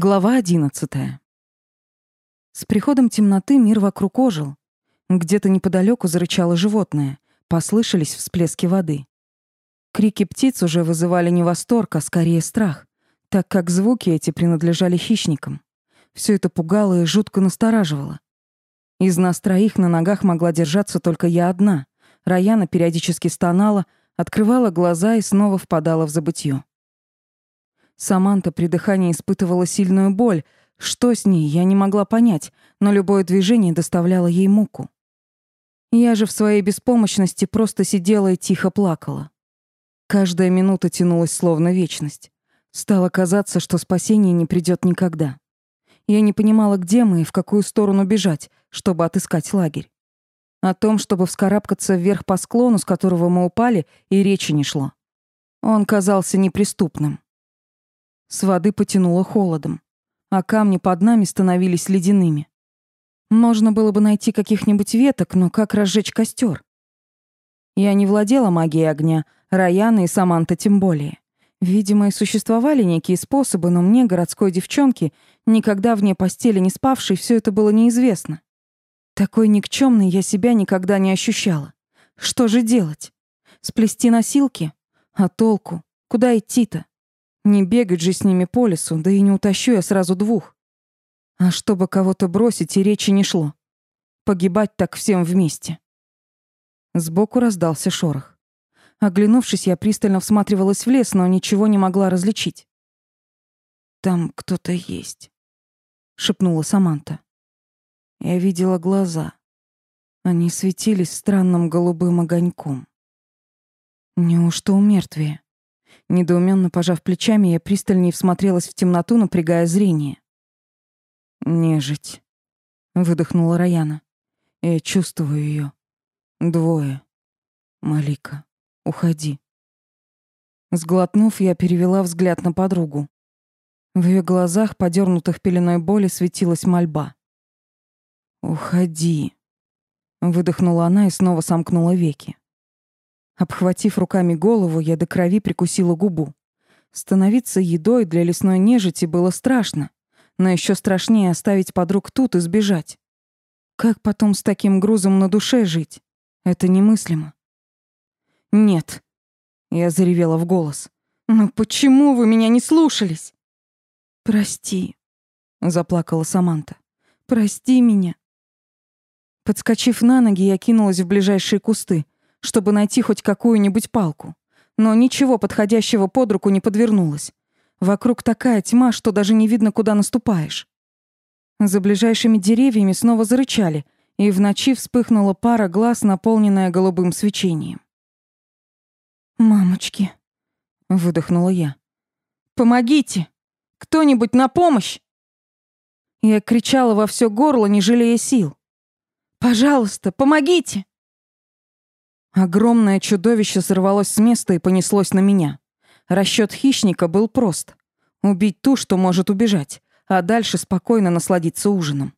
Глава одиннадцатая. С приходом темноты мир вокруг ожил. Где-то неподалеку зарычало животное, послышались всплески воды. Крики птиц уже вызывали не восторг, а скорее страх, так как звуки эти принадлежали хищникам. Все это пугало и жутко настораживало. Из нас троих на ногах могла держаться только я одна. Раяна периодически стонала, открывала глаза и снова впадала в забытье. Саманта при дыхании испытывала сильную боль. Что с ней, я не могла понять, но любое движение доставляло ей муку. Я же в своей беспомощности просто сидела и тихо плакала. Каждая минута тянулась словно вечность. Стало казаться, что спасение не придёт никогда. Я не понимала, где мы и в какую сторону бежать, чтобы отыскать лагерь. О том, чтобы вскарабкаться вверх по склону, с которого мы упали, и речи не шло. Он казался неприступным. С воды потянуло холодом, а камни под нами становились ледяными. Можно было бы найти каких-нибудь веток, но как разжечь костер? Я не владела магией огня, Раяна и Саманта тем более. Видимо, и существовали некие способы, но мне, городской девчонке, никогда вне постели не спавшей, все это было неизвестно. Такой никчемной я себя никогда не ощущала. Что же делать? Сплести носилки? А толку? Куда идти-то? Не бегать же с ними по лесу, да и не утащу я сразу двух. А чтобы кого-то бросить, и речи не шло. Погибать так всем вместе. Сбоку раздался шорох. Оглянувшись, я пристально всматривалась в лес, но ничего не могла различить. «Там кто-то есть», — шепнула Саманта. Я видела глаза. Они светились странным голубым огоньком. Неужто у мертвия? Недоуменно пожав плечами, я пристальнее всмотрелась в темноту, напрягая зрение. «Нежить», — выдохнула Раяна. «Я чувствую ее. Двое. Малика, уходи». Сглотнув, я перевела взгляд на подругу. В ее глазах, подернутых пеленой боли, светилась мольба. «Уходи», — выдохнула она и снова сомкнула веки. Обхватив руками голову, я до крови прикусила губу. Становиться едой для лесной нежити было страшно, но еще страшнее оставить подруг тут и сбежать. Как потом с таким грузом на душе жить? Это немыслимо. «Нет», — я заревела в голос. «Но почему вы меня не слушались?» «Прости», — заплакала Саманта. «Прости меня». Подскочив на ноги, я кинулась в ближайшие кусты — чтобы найти хоть какую-нибудь палку. Но ничего подходящего под руку не подвернулось. Вокруг такая тьма, что даже не видно, куда наступаешь. За ближайшими деревьями снова зарычали, и в ночи вспыхнула пара глаз, наполненная голубым свечением. «Мамочки!» — выдохнула я. «Помогите! Кто-нибудь на помощь!» Я кричала во все горло, не жалея сил. «Пожалуйста, помогите!» Огромное чудовище сорвалось с места и понеслось на меня. Расчет хищника был прост. Убить ту, что может убежать, а дальше спокойно насладиться ужином.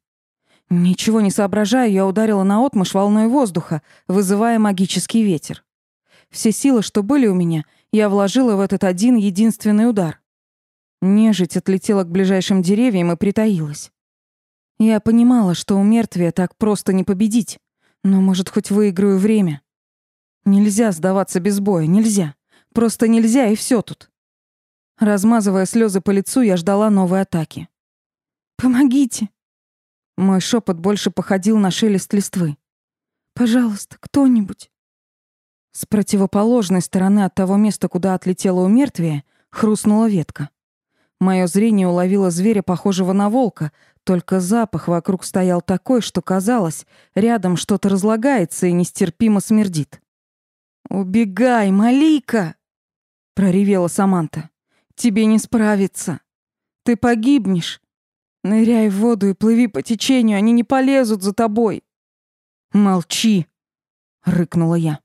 Ничего не соображая, я ударила наотмашь волной воздуха, вызывая магический ветер. Все силы, что были у меня, я вложила в этот один единственный удар. Нежить отлетела к ближайшим деревьям и притаилась. Я понимала, что у мертвия так просто не победить, но, может, хоть выиграю время. Нельзя сдаваться без боя, нельзя. Просто нельзя, и все тут. Размазывая слезы по лицу, я ждала новой атаки. «Помогите!» Мой шепот больше походил на шелест листвы. «Пожалуйста, кто-нибудь!» С противоположной стороны от того места, куда отлетела умертвие, хрустнула ветка. Мое зрение уловило зверя, похожего на волка, только запах вокруг стоял такой, что казалось, рядом что-то разлагается и нестерпимо смердит. «Убегай, Малика!» — проревела Саманта. «Тебе не справиться. Ты погибнешь. Ныряй в воду и плыви по течению, они не полезут за тобой». «Молчи!» — рыкнула я.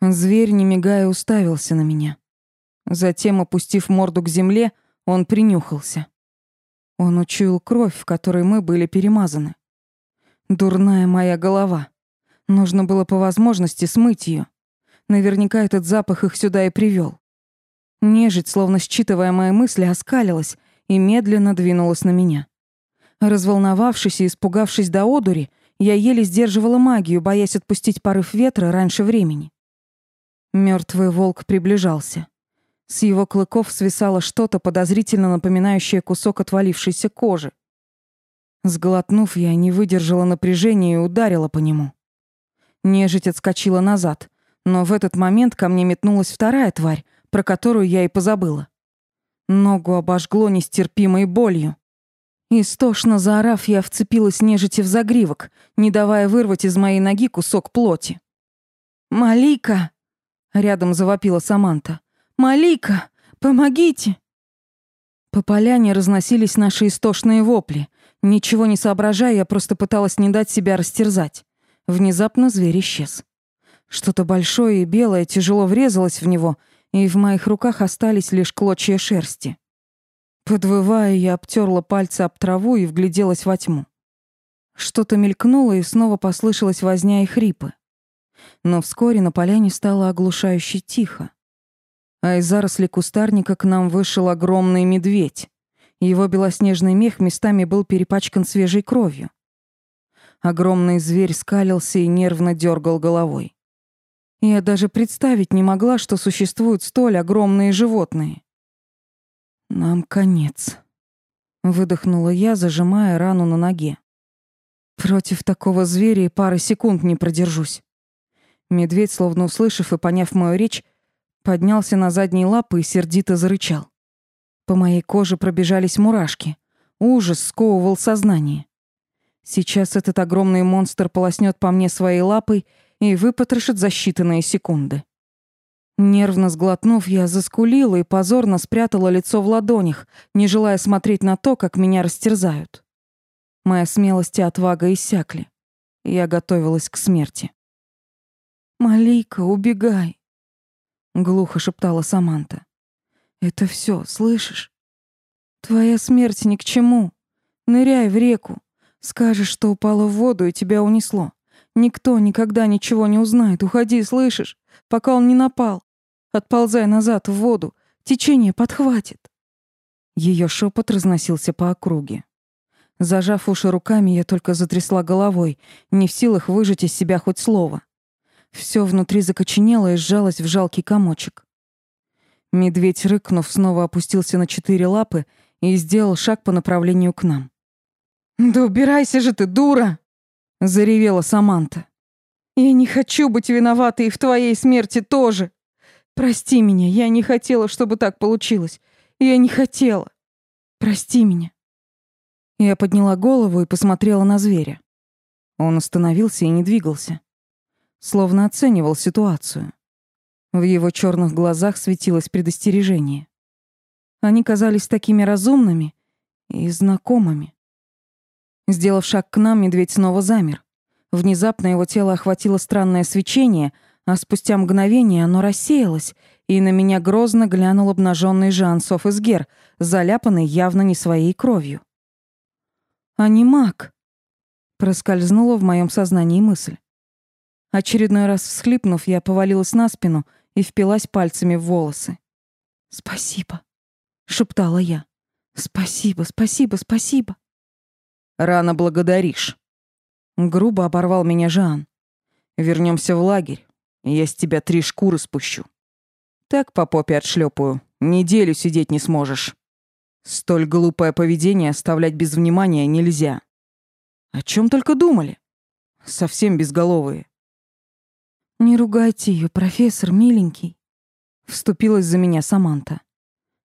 Зверь, не мигая, уставился на меня. Затем, опустив морду к земле, он принюхался. Он учуял кровь, в которой мы были перемазаны. Дурная моя голова. Нужно было по возможности смыть ее. Наверняка этот запах их сюда и привел. Нежить, словно считывая мои мысли, оскалилась и медленно двинулась на меня. Разволновавшись и испугавшись до одури, я еле сдерживала магию, боясь отпустить порыв ветра раньше времени. Мертвый волк приближался. С его клыков свисало что-то подозрительно напоминающее кусок отвалившейся кожи. Сглотнув, я не выдержала напряжения и ударила по нему. Нежить отскочила назад, но в этот момент ко мне метнулась вторая тварь, про которую я и позабыла. Ногу обожгло нестерпимой болью. Истошно заорав, я вцепилась нежити в загривок, не давая вырвать из моей ноги кусок плоти. «Малика!» — рядом завопила Саманта. «Малика! Помогите!» По поляне разносились наши истошные вопли. Ничего не соображая, я просто пыталась не дать себя растерзать. Внезапно зверь исчез. Что-то большое и белое тяжело врезалось в него, и в моих руках остались лишь клочья шерсти. Подвывая, я обтерла пальцы об траву и вгляделась во тьму. Что-то мелькнуло, и снова послышалась возня и хрипы. Но вскоре на поляне стало оглушающе тихо. А из зарослей кустарника к нам вышел огромный медведь. Его белоснежный мех местами был перепачкан свежей кровью. Огромный зверь скалился и нервно дергал головой. Я даже представить не могла, что существуют столь огромные животные. Нам конец. Выдохнула я, зажимая рану на ноге. Против такого зверя и пары секунд не продержусь. Медведь, словно услышав и поняв мою речь, поднялся на задние лапы и сердито зарычал. По моей коже пробежались мурашки. Ужас сковывал сознание. Сейчас этот огромный монстр полоснет по мне своей лапой и выпотрошит за считанные секунды. Нервно сглотнув, я заскулила и позорно спрятала лицо в ладонях, не желая смотреть на то, как меня растерзают. Моя смелость и отвага иссякли. Я готовилась к смерти. «Малейка, убегай!» — глухо шептала Саманта. «Это все, слышишь? Твоя смерть ни к чему. Ныряй в реку. Скажешь, что упала в воду и тебя унесло. Никто никогда ничего не узнает. Уходи, слышишь? Пока он не напал. Отползай назад в воду. Течение подхватит. Ее шепот разносился по округе. Зажав уши руками, я только затрясла головой, не в силах выжать из себя хоть слово. Все внутри закоченело и сжалось в жалкий комочек. Медведь, рыкнув, снова опустился на четыре лапы и сделал шаг по направлению к нам. «Да убирайся же ты, дура!» Заревела Саманта. Я не хочу быть виноватой и в твоей смерти тоже. Прости меня, я не хотела, чтобы так получилось. Я не хотела. Прости меня. Я подняла голову и посмотрела на зверя. Он остановился и не двигался, словно оценивал ситуацию. В его черных глазах светилось предостережение. Они казались такими разумными и знакомыми. Сделав шаг к нам, медведь снова замер. Внезапно его тело охватило странное свечение, а спустя мгновение оно рассеялось, и на меня грозно глянул обнаженный Жан Соф-Изгер, заляпанный явно не своей кровью. «А не маг!» — проскользнула в моем сознании мысль. Очередной раз всхлипнув, я повалилась на спину и впилась пальцами в волосы. «Спасибо», — шептала я. «Спасибо, спасибо, спасибо». Рано благодаришь. Грубо оборвал меня Жан. Вернемся в лагерь, я с тебя три шкуры спущу. Так по попе отшлепаю. Неделю сидеть не сможешь. Столь глупое поведение оставлять без внимания нельзя. О чем только думали? Совсем безголовые. Не ругайте ее, профессор, миленький. Вступилась за меня Саманта.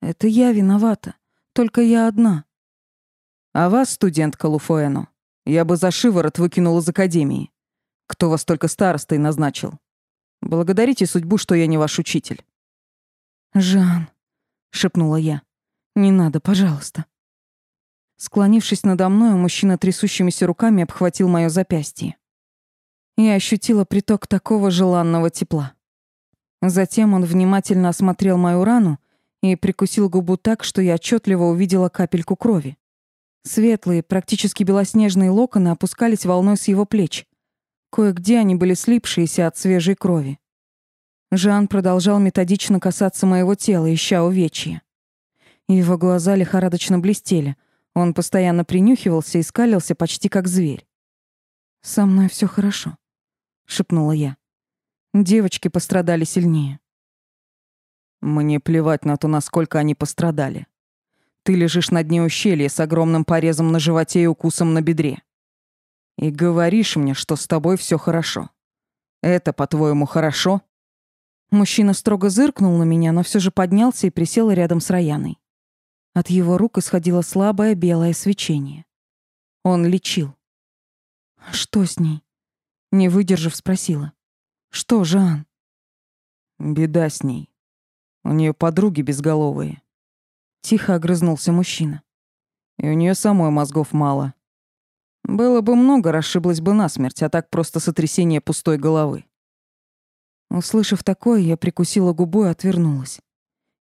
Это я виновата. Только я одна. А вас, студентка Луфуэно, я бы за шиворот выкинул из академии. Кто вас только старостой назначил? Благодарите судьбу, что я не ваш учитель. Жан, шепнула я. Не надо, пожалуйста. Склонившись надо мной, мужчина трясущимися руками обхватил моё запястье. Я ощутила приток такого желанного тепла. Затем он внимательно осмотрел мою рану и прикусил губу так, что я отчетливо увидела капельку крови. Светлые, практически белоснежные локоны опускались волной с его плеч. Кое-где они были слипшиеся от свежей крови. Жан продолжал методично касаться моего тела, ища увечья. Его глаза лихорадочно блестели. Он постоянно принюхивался и скалился почти как зверь. «Со мной все хорошо», — шепнула я. Девочки пострадали сильнее. Мне плевать на то, насколько они пострадали. Ты лежишь на дне ущелья с огромным порезом на животе и укусом на бедре. И говоришь мне, что с тобой все хорошо. Это, по-твоему, хорошо? Мужчина строго зыркнул на меня, но все же поднялся и присел рядом с Раяной. От его рук исходило слабое белое свечение. Он лечил. «Что с ней?» Не выдержав, спросила. «Что, Жан?» «Беда с ней. У нее подруги безголовые». Тихо огрызнулся мужчина. «И у нее самой мозгов мало. Было бы много, расшиблась бы насмерть, а так просто сотрясение пустой головы». Услышав такое, я прикусила губу и отвернулась.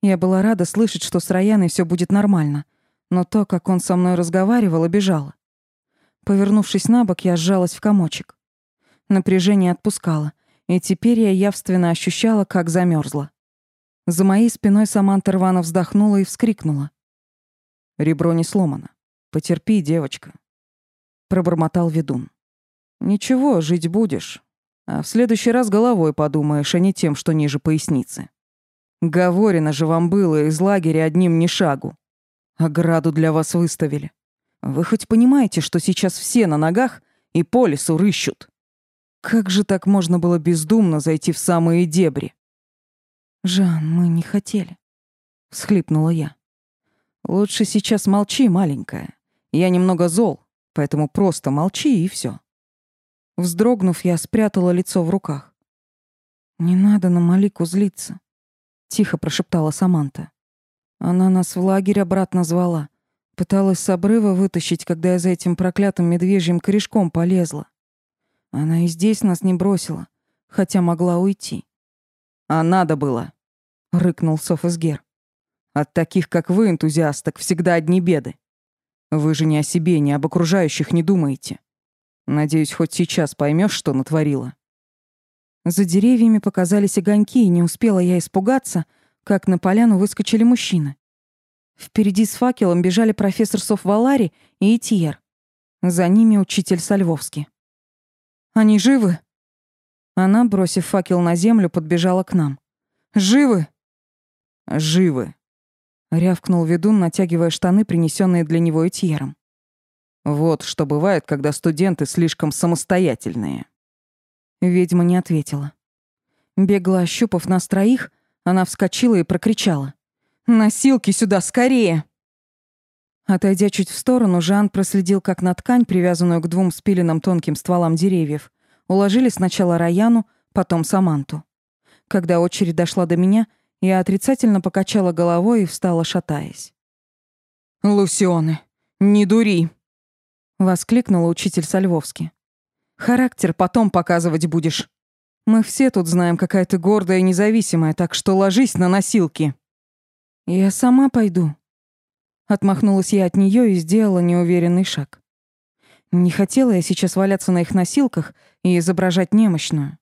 Я была рада слышать, что с Раяной все будет нормально, но то, как он со мной разговаривал, обижало. Повернувшись на бок, я сжалась в комочек. Напряжение отпускало, и теперь я явственно ощущала, как замерзла. За моей спиной Саманта рвано вздохнула и вскрикнула. «Ребро не сломано. Потерпи, девочка», — пробормотал ведун. «Ничего, жить будешь. А в следующий раз головой подумаешь, а не тем, что ниже поясницы. Говорено же вам было из лагеря одним ни шагу. Ограду для вас выставили. Вы хоть понимаете, что сейчас все на ногах и по лесу рыщут?» Как же так можно было бездумно зайти в самые дебри? «Жан, мы не хотели», — всхлипнула я. «Лучше сейчас молчи, маленькая. Я немного зол, поэтому просто молчи и все. Вздрогнув, я спрятала лицо в руках. «Не надо на Малику злиться», — тихо прошептала Саманта. Она нас в лагерь обратно звала. Пыталась с обрыва вытащить, когда я за этим проклятым медвежьим корешком полезла. Она и здесь нас не бросила, хотя могла уйти. «А надо было», — рыкнул Софисгер. «От таких, как вы, энтузиасток, всегда одни беды. Вы же не о себе, не об окружающих не думаете. Надеюсь, хоть сейчас поймешь, что натворила». За деревьями показались огоньки, и не успела я испугаться, как на поляну выскочили мужчины. Впереди с факелом бежали профессор Софвалари и Этьер. За ними учитель Сальвовский. Они живы?» Она, бросив факел на землю, подбежала к нам. «Живы?» «Живы», — рявкнул ведун, натягивая штаны, принесенные для него Этьером. «Вот что бывает, когда студенты слишком самостоятельные». Ведьма не ответила. Бегло ощупав нас троих, она вскочила и прокричала. «Носилки сюда, скорее!» Отойдя чуть в сторону, Жан проследил, как на ткань, привязанную к двум спиленным тонким стволам деревьев, уложили сначала Раяну, потом Саманту. Когда очередь дошла до меня, я отрицательно покачала головой и встала, шатаясь. «Лусионы, не дури!» — воскликнула учитель Сальвовский. «Характер потом показывать будешь. Мы все тут знаем, какая ты гордая и независимая, так что ложись на носилки». «Я сама пойду», Отмахнулась я от нее и сделала неуверенный шаг. Не хотела я сейчас валяться на их носилках и изображать немощную.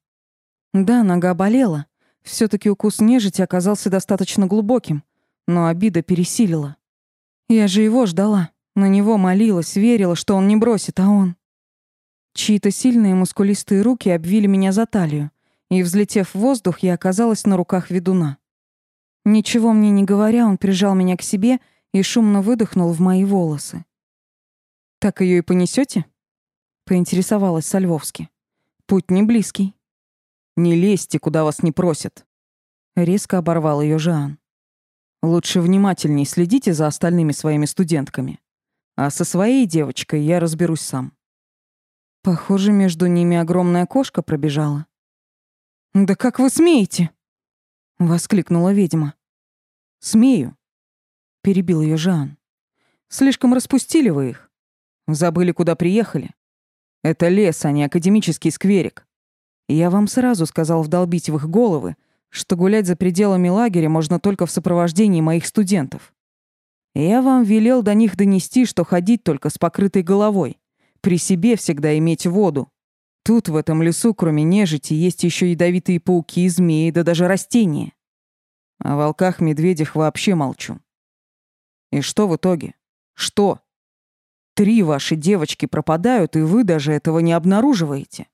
Да, нога болела. все таки укус нежити оказался достаточно глубоким, но обида пересилила. Я же его ждала, на него молилась, верила, что он не бросит, а он... Чьи-то сильные мускулистые руки обвили меня за талию, и, взлетев в воздух, я оказалась на руках ведуна. Ничего мне не говоря, он прижал меня к себе — и шумно выдохнул в мои волосы. «Так ее и понесете? поинтересовалась Сальвовски. «Путь не близкий». «Не лезьте, куда вас не просят», — резко оборвал ее Жан. «Лучше внимательней следите за остальными своими студентками, а со своей девочкой я разберусь сам». Похоже, между ними огромная кошка пробежала. «Да как вы смеете?» — воскликнула ведьма. «Смею перебил ее Жан. Слишком распустили вы их. Забыли, куда приехали. Это лес, а не академический скверик. Я вам сразу сказал вдолбить в их головы, что гулять за пределами лагеря можно только в сопровождении моих студентов. Я вам велел до них донести, что ходить только с покрытой головой, при себе всегда иметь воду. Тут, в этом лесу, кроме нежити, есть еще ядовитые пауки, змеи, да даже растения. О волках-медведях вообще молчу. И что в итоге? Что? Три ваши девочки пропадают, и вы даже этого не обнаруживаете.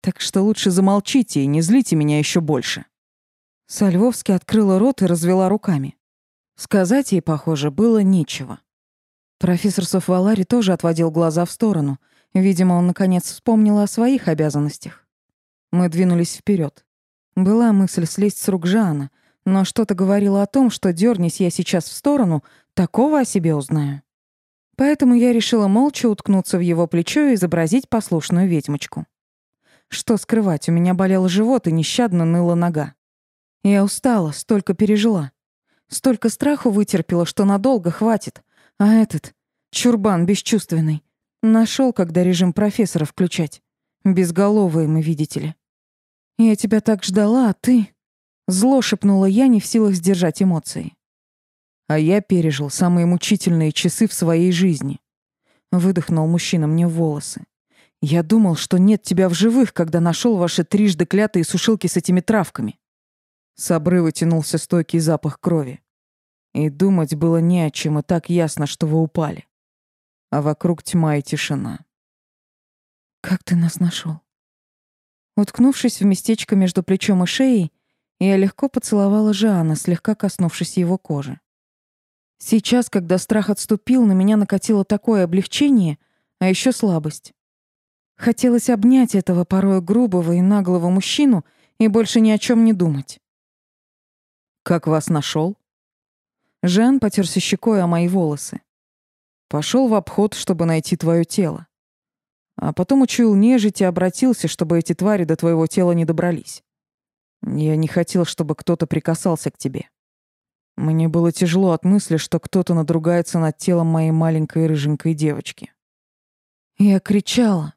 Так что лучше замолчите и не злите меня еще больше. Сальвовски открыла рот и развела руками. Сказать ей, похоже, было нечего. Профессор Софвалари тоже отводил глаза в сторону. Видимо, он наконец вспомнил о своих обязанностях. Мы двинулись вперед. Была мысль слезть с рук Жана, но что-то говорило о том, что дернись я сейчас в сторону, такого о себе узнаю. Поэтому я решила молча уткнуться в его плечо и изобразить послушную ведьмочку. Что скрывать, у меня болел живот и нещадно ныла нога. Я устала, столько пережила. Столько страху вытерпела, что надолго хватит. А этот, чурбан бесчувственный, нашел, когда режим профессора включать. Безголовые мы, видите ли. Я тебя так ждала, а ты... Зло шепнула я, не в силах сдержать эмоции. А я пережил самые мучительные часы в своей жизни. Выдохнул мужчина мне в волосы. Я думал, что нет тебя в живых, когда нашел ваши трижды клятые сушилки с этими травками. С обрыва тянулся стойкий запах крови. И думать было не о чем, и так ясно, что вы упали. А вокруг тьма и тишина. Как ты нас нашел? Уткнувшись в местечко между плечом и шеей, я легко поцеловала Жана, слегка коснувшись его кожи. Сейчас, когда страх отступил, на меня накатило такое облегчение, а еще слабость. Хотелось обнять этого порой грубого и наглого мужчину и больше ни о чем не думать. «Как вас нашел? Жан потерся щекой о мои волосы. Пошел в обход, чтобы найти твое тело. А потом учуял нежить и обратился, чтобы эти твари до твоего тела не добрались. Я не хотел, чтобы кто-то прикасался к тебе. Мне было тяжело от мысли, что кто-то надругается над телом моей маленькой рыженькой девочки. Я кричала.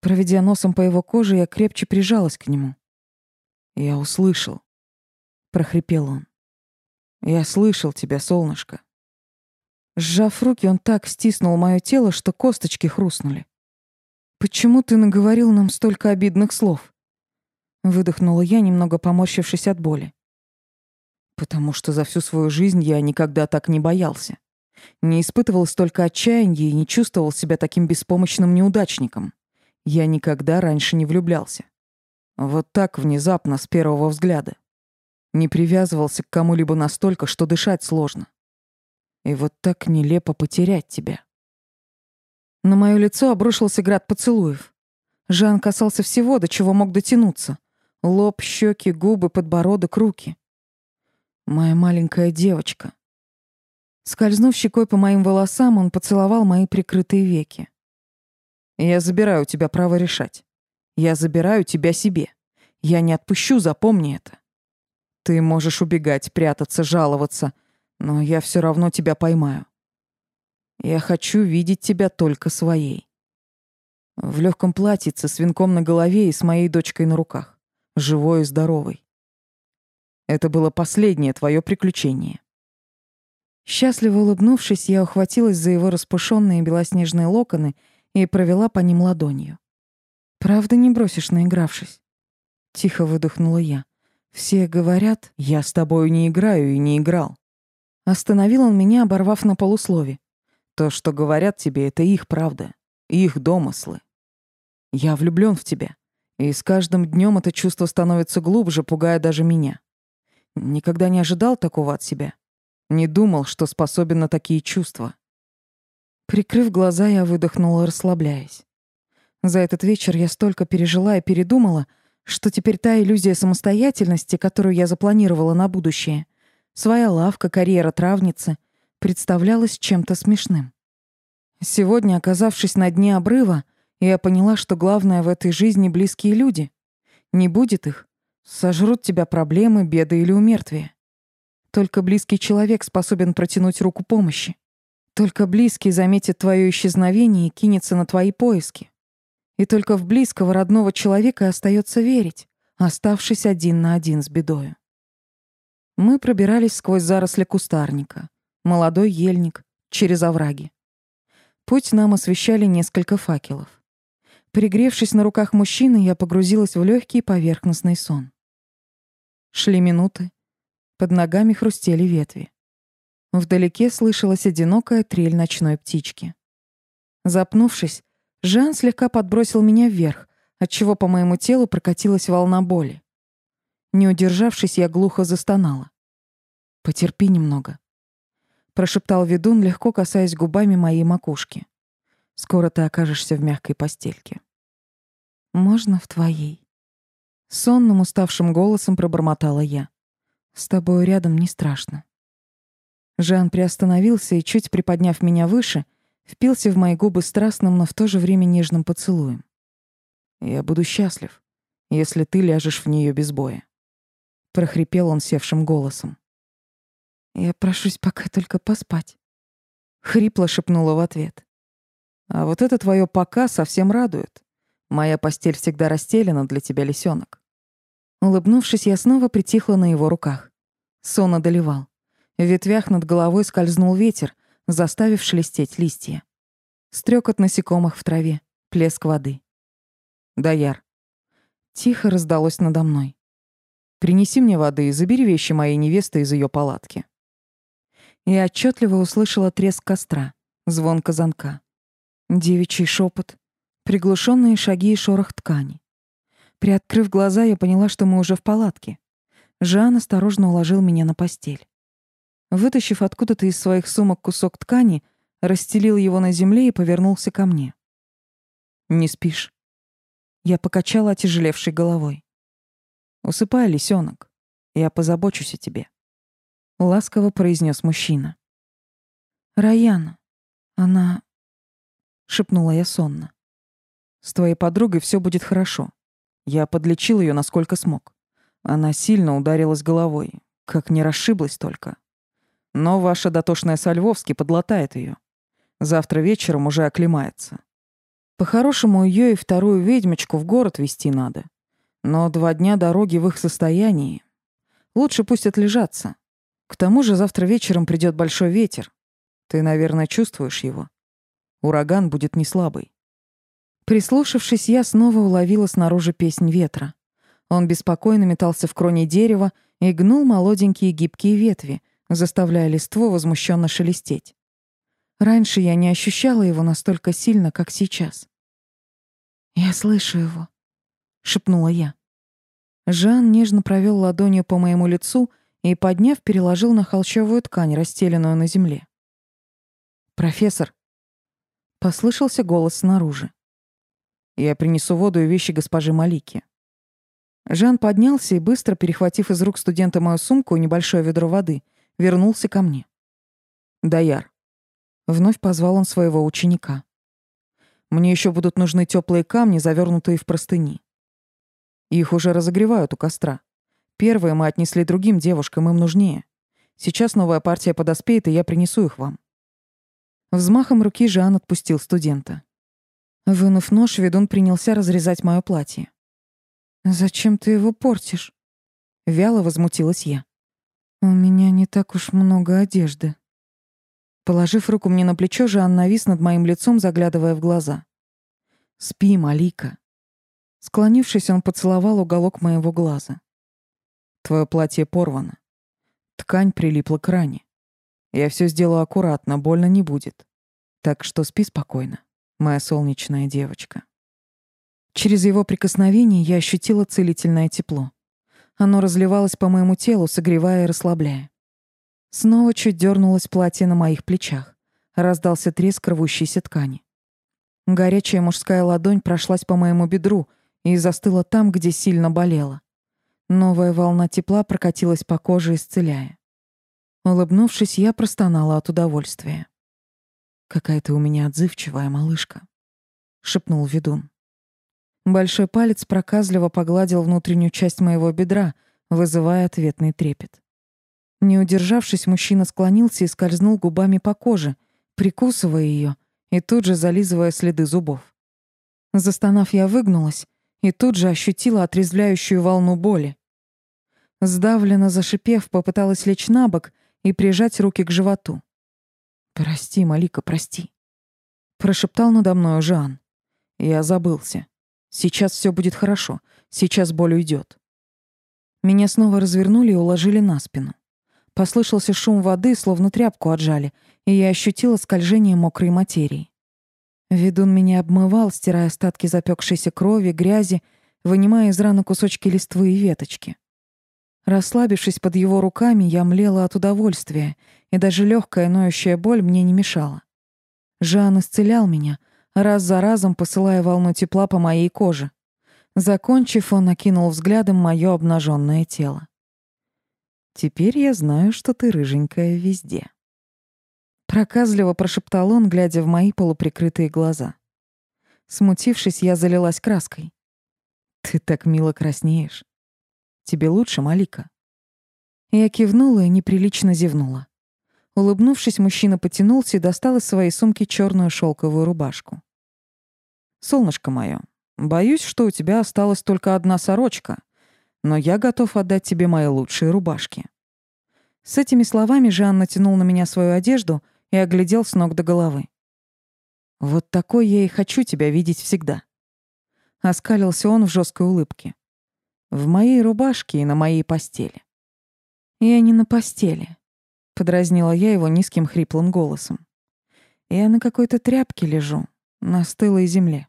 Проведя носом по его коже, я крепче прижалась к нему. «Я услышал», — прохрипел он. «Я слышал тебя, солнышко». Сжав руки, он так стиснул мое тело, что косточки хрустнули. «Почему ты наговорил нам столько обидных слов?» Выдохнула я, немного поморщившись от боли. Потому что за всю свою жизнь я никогда так не боялся. Не испытывал столько отчаяния и не чувствовал себя таким беспомощным неудачником. Я никогда раньше не влюблялся. Вот так внезапно, с первого взгляда. Не привязывался к кому-либо настолько, что дышать сложно. И вот так нелепо потерять тебя. На моё лицо обрушился град поцелуев. Жан касался всего, до чего мог дотянуться. Лоб, щеки, губы, подбородок, руки. Моя маленькая девочка. Скользнув щекой по моим волосам, он поцеловал мои прикрытые веки. Я забираю у тебя право решать. Я забираю тебя себе. Я не отпущу, запомни это. Ты можешь убегать, прятаться, жаловаться, но я все равно тебя поймаю. Я хочу видеть тебя только своей. В легком платьице с венком на голове и с моей дочкой на руках, живой и здоровой. Это было последнее твое приключение. Счастливо улыбнувшись, я ухватилась за его распушенные белоснежные локоны и провела по ним ладонью. «Правда не бросишь, наигравшись?» Тихо выдохнула я. «Все говорят, я с тобою не играю и не играл». Остановил он меня, оборвав на полуслове. «То, что говорят тебе, это их правда, их домыслы. Я влюблён в тебя, и с каждым днём это чувство становится глубже, пугая даже меня. Никогда не ожидал такого от себя. Не думал, что способен на такие чувства. Прикрыв глаза, я выдохнула, расслабляясь. За этот вечер я столько пережила и передумала, что теперь та иллюзия самостоятельности, которую я запланировала на будущее, своя лавка, карьера травницы, представлялась чем-то смешным. Сегодня, оказавшись на дне обрыва, я поняла, что главное в этой жизни — близкие люди. Не будет их, Сожрут тебя проблемы, беды или умертвие. Только близкий человек способен протянуть руку помощи. Только близкий заметит твое исчезновение и кинется на твои поиски. И только в близкого родного человека остается верить, оставшись один на один с бедою. Мы пробирались сквозь заросли кустарника, молодой ельник, через овраги. Путь нам освещали несколько факелов. Пригревшись на руках мужчины, я погрузилась в легкий поверхностный сон. Шли минуты. Под ногами хрустели ветви. Вдалеке слышалась одинокая трель ночной птички. Запнувшись, Жан слегка подбросил меня вверх, отчего по моему телу прокатилась волна боли. Не удержавшись, я глухо застонала. «Потерпи немного», — прошептал ведун, легко касаясь губами моей макушки. «Скоро ты окажешься в мягкой постельке». «Можно в твоей?» Сонным, уставшим голосом пробормотала я. «С тобой рядом не страшно». Жан приостановился и, чуть приподняв меня выше, впился в мои губы страстным, но в то же время нежным поцелуем. «Я буду счастлив, если ты ляжешь в нее без боя», — прохрипел он севшим голосом. «Я прошусь пока только поспать», — хрипло шепнула в ответ. «А вот это твое «пока» совсем радует. Моя постель всегда расстелена для тебя, лисенок. Улыбнувшись, я снова притихла на его руках. Сон одолевал. В ветвях над головой скользнул ветер, заставив шелестеть листья. Стрекот насекомых в траве, плеск воды. «Даяр». Тихо раздалось надо мной. «Принеси мне воды и забери вещи моей невесты из ее палатки». Я отчетливо услышала треск костра, звон казанка. Девичий шепот, приглушенные шаги и шорох ткани. Приоткрыв глаза, я поняла, что мы уже в палатке. Жан осторожно уложил меня на постель. Вытащив откуда-то из своих сумок кусок ткани, расстелил его на земле и повернулся ко мне. «Не спишь?» Я покачала отяжелевшей головой. «Усыпай, лисенок. Я позабочусь о тебе», — ласково произнес мужчина. «Раяна, она...» — шепнула я сонно. С твоей подругой все будет хорошо. Я подлечил ее насколько смог. Она сильно ударилась головой, как не расшиблась только. Но ваша дотошная Сальвовски подлатает ее. Завтра вечером уже оклемается. По-хорошему, ее и вторую ведьмочку в город везти надо. Но два дня дороги в их состоянии. Лучше пусть отлежатся. К тому же завтра вечером придет большой ветер. Ты, наверное, чувствуешь его. Ураган будет не слабый. Прислушавшись, я снова уловила снаружи песнь ветра. Он беспокойно метался в кроне дерева и гнул молоденькие гибкие ветви, заставляя листву возмущенно шелестеть. Раньше я не ощущала его настолько сильно, как сейчас. «Я слышу его», — шепнула я. Жан нежно провел ладонью по моему лицу и, подняв, переложил на холщовую ткань, расстеленную на земле. «Профессор», — послышался голос снаружи. Я принесу воду и вещи госпожи Малики. Жан поднялся и, быстро перехватив из рук студента мою сумку и небольшое ведро воды, вернулся ко мне. «Даяр». Вновь позвал он своего ученика. «Мне еще будут нужны теплые камни, завернутые в простыни. Их уже разогревают у костра. Первые мы отнесли другим девушкам, им нужнее. Сейчас новая партия подоспеет, и я принесу их вам». Взмахом руки Жан отпустил студента. Вынув нож, ведун принялся разрезать моё платье. «Зачем ты его портишь?» Вяло возмутилась я. «У меня не так уж много одежды». Положив руку мне на плечо, Жан навис над моим лицом, заглядывая в глаза. «Спи, Малика». Склонившись, он поцеловал уголок моего глаза. «Твое платье порвано. Ткань прилипла к ране. Я все сделаю аккуратно, больно не будет. Так что спи спокойно» моя солнечная девочка. Через его прикосновение я ощутила целительное тепло. Оно разливалось по моему телу, согревая и расслабляя. Снова чуть дернулось платье на моих плечах. Раздался треск рвущейся ткани. Горячая мужская ладонь прошлась по моему бедру и застыла там, где сильно болела. Новая волна тепла прокатилась по коже, исцеляя. Улыбнувшись, я простонала от удовольствия. «Какая ты у меня отзывчивая малышка», — шепнул ведун. Большой палец проказливо погладил внутреннюю часть моего бедра, вызывая ответный трепет. Не удержавшись, мужчина склонился и скользнул губами по коже, прикусывая ее и тут же зализывая следы зубов. Застонав, я выгнулась и тут же ощутила отрезвляющую волну боли. Сдавленно зашипев, попыталась лечь на бок и прижать руки к животу. «Прости, Малика, прости», — прошептал надо мной Жан. Я забылся. Сейчас все будет хорошо. Сейчас боль уйдет. Меня снова развернули и уложили на спину. Послышался шум воды, словно тряпку отжали, и я ощутила скольжение мокрой материи. Ведун меня обмывал, стирая остатки запекшейся крови, грязи, вынимая из раны кусочки листвы и веточки. Расслабившись под его руками, я млела от удовольствия, и даже легкая ноющая боль мне не мешала. Жан исцелял меня, раз за разом посылая волну тепла по моей коже. Закончив, он окинул взглядом моё обнаженное тело. «Теперь я знаю, что ты рыженькая везде». Проказливо прошептал он, глядя в мои полуприкрытые глаза. Смутившись, я залилась краской. «Ты так мило краснеешь. Тебе лучше, Малика?» Я кивнула и неприлично зевнула. Улыбнувшись, мужчина потянулся и достал из своей сумки черную шелковую рубашку. «Солнышко мое, боюсь, что у тебя осталась только одна сорочка, но я готов отдать тебе мои лучшие рубашки». С этими словами Жан натянул на меня свою одежду и оглядел с ног до головы. «Вот такой я и хочу тебя видеть всегда». Оскалился он в жесткой улыбке. «В моей рубашке и на моей постели». «Я не на постели», — подразнила я его низким хриплым голосом. «Я на какой-то тряпке лежу, на стылой земле».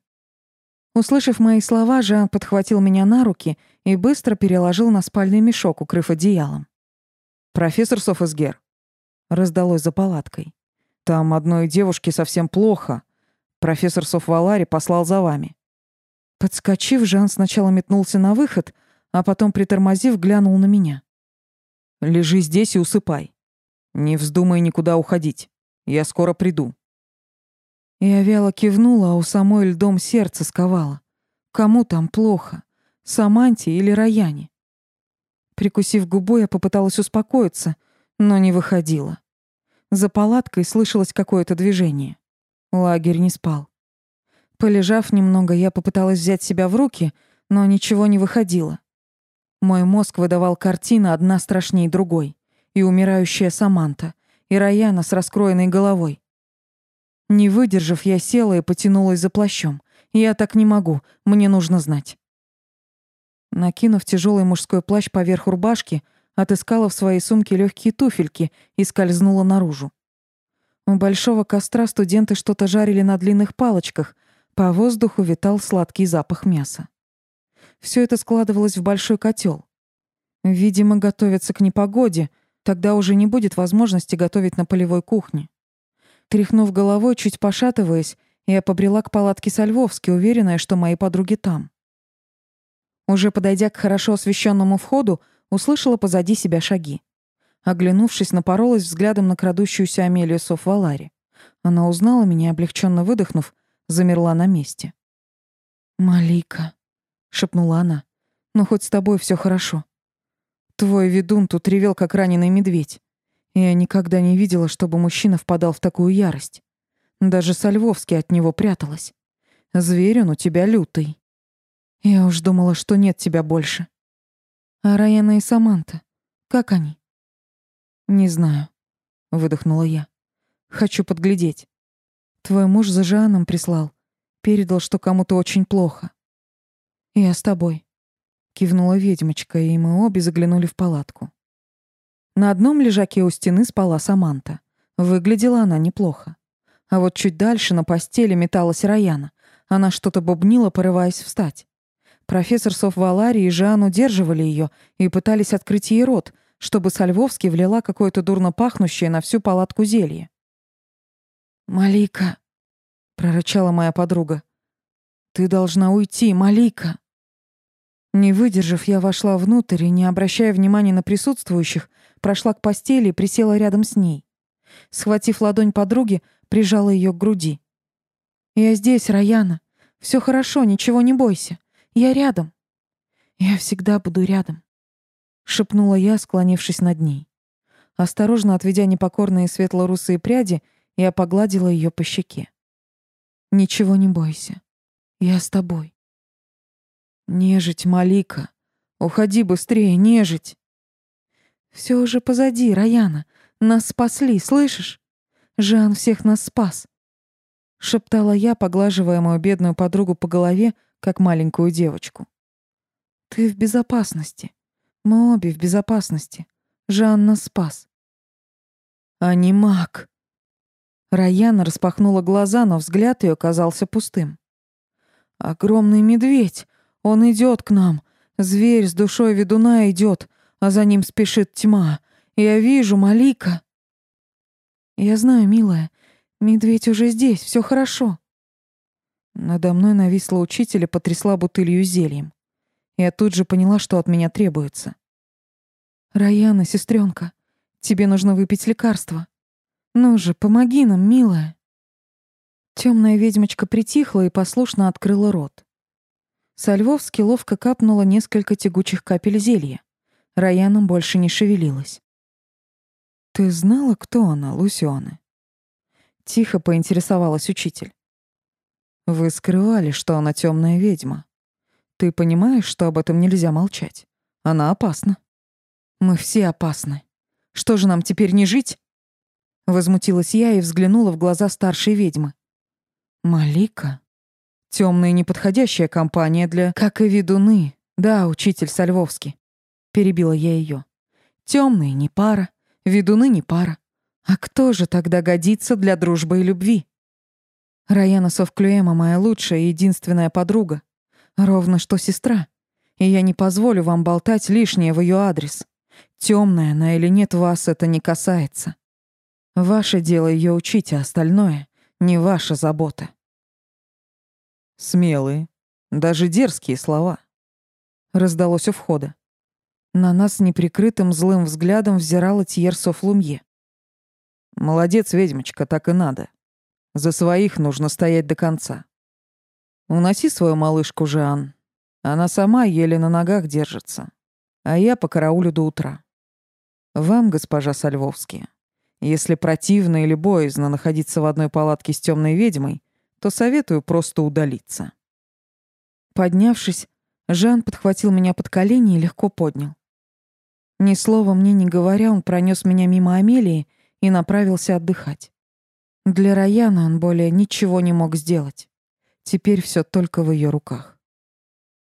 Услышав мои слова, Жан подхватил меня на руки и быстро переложил на спальный мешок, укрыв одеялом. «Профессор Софесгер», — раздалось за палаткой. «Там одной девушке совсем плохо. Профессор Софвалари послал за вами». Подскочив, Жан сначала метнулся на выход, а потом, притормозив, глянул на меня. «Лежи здесь и усыпай. Не вздумай никуда уходить. Я скоро приду». Я вяло кивнула, а у самой льдом сердце сковало. Кому там плохо? Саманте или Раяне? Прикусив губу, я попыталась успокоиться, но не выходила. За палаткой слышалось какое-то движение. Лагерь не спал. Полежав немного, я попыталась взять себя в руки, но ничего не выходило. Мой мозг выдавал картины одна страшнее другой. И умирающая Саманта, и Раяна с раскроенной головой. Не выдержав, я села и потянулась за плащом. Я так не могу, мне нужно знать. Накинув тяжелый мужской плащ поверх рубашки, отыскала в своей сумке легкие туфельки и скользнула наружу. У большого костра студенты что-то жарили на длинных палочках, по воздуху витал сладкий запах мяса. Все это складывалось в большой котел. Видимо, готовятся к непогоде, тогда уже не будет возможности готовить на полевой кухне. Тряхнув головой, чуть пошатываясь, я побрела к палатке Сальвовски, уверенная, что мои подруги там. Уже подойдя к хорошо освещенному входу, услышала позади себя шаги. Оглянувшись, напоролась взглядом на крадущуюся Амелию Софвалари. Она узнала меня облегченно выдохнув, замерла на месте. «Малика», — шепнула она, — «ну хоть с тобой все хорошо. Твой ведун тут ревел, как раненый медведь. Я никогда не видела, чтобы мужчина впадал в такую ярость. Даже Сальвовский от него пряталась. Зверь он у тебя лютый. Я уж думала, что нет тебя больше. А Раяна и Саманта, как они? Не знаю, выдохнула я. Хочу подглядеть. Твой муж за Жаном прислал. Передал, что кому-то очень плохо. Я с тобой. Кивнула ведьмочка, и мы обе заглянули в палатку. На одном лежаке у стены спала Саманта. Выглядела она неплохо. А вот чуть дальше на постели металась Раяна. Она что-то бубнила, порываясь встать. Профессор Софвалари и Жан удерживали ее и пытались открыть ей рот, чтобы Сальвовский влила какое-то дурно пахнущее на всю палатку зелье. «Малика», — прорычала моя подруга, — «ты должна уйти, Малика». Не выдержав, я вошла внутрь и, не обращая внимания на присутствующих, прошла к постели и присела рядом с ней. Схватив ладонь подруги, прижала ее к груди. «Я здесь, Раяна. Все хорошо, ничего не бойся. Я рядом. Я всегда буду рядом», — шепнула я, склонившись над ней. Осторожно отведя непокорные светло-русые пряди, я погладила ее по щеке. «Ничего не бойся. Я с тобой». «Нежить, Малика. Уходи быстрее, нежить!» Все уже позади, Раяна. Нас спасли, слышишь? Жан всех нас спас. Шептала я, поглаживая мою бедную подругу по голове, как маленькую девочку. Ты в безопасности. Мы обе в безопасности. Жан нас спас. а не маг. Раяна распахнула глаза, но взгляд ее казался пустым. Огромный медведь. Он идет к нам. Зверь с душой ведуна идет, а за ним спешит тьма. Я вижу Малика. Я знаю, милая, медведь уже здесь, все хорошо. Надо мной нависла учитель и потрясла бутылью зельем. Я тут же поняла, что от меня требуется. «Раяна, сестренка, тебе нужно выпить лекарство. Ну же, помоги нам, милая». Темная ведьмочка притихла и послушно открыла рот. Сальвовски ловко капнула несколько тягучих капель зелья. Раяна больше не шевелилась. «Ты знала, кто она, Лусиона?» Тихо поинтересовалась учитель. «Вы скрывали, что она темная ведьма. Ты понимаешь, что об этом нельзя молчать? Она опасна». «Мы все опасны. Что же нам теперь не жить?» Возмутилась я и взглянула в глаза старшей ведьмы. «Малика?» Темная неподходящая компания для... Как и ведуны. Да, учитель Сальвовский. Перебила я ее. Темные не пара, ведуны не пара. А кто же тогда годится для дружбы и любви? Раяна Совклюэма моя лучшая и единственная подруга. Ровно что сестра. И я не позволю вам болтать лишнее в ее адрес. Темная она или нет, вас это не касается. Ваше дело ее учить, а остальное не ваша забота. Смелые, даже дерзкие слова. Раздалось у входа. На нас неприкрытым злым взглядом взирала Тьерсов Лумье. Молодец, ведьмочка, так и надо. За своих нужно стоять до конца. Уноси свою малышку, Жан. Она сама еле на ногах держится. А я по караулю до утра. Вам, госпожа Сальвовский, если противно или боязно находиться в одной палатке с темной ведьмой, то советую просто удалиться. Поднявшись, Жан подхватил меня под колени и легко поднял. Ни слова мне не говоря, он пронес меня мимо Амелии и направился отдыхать. Для Раяна он более ничего не мог сделать. Теперь все только в ее руках.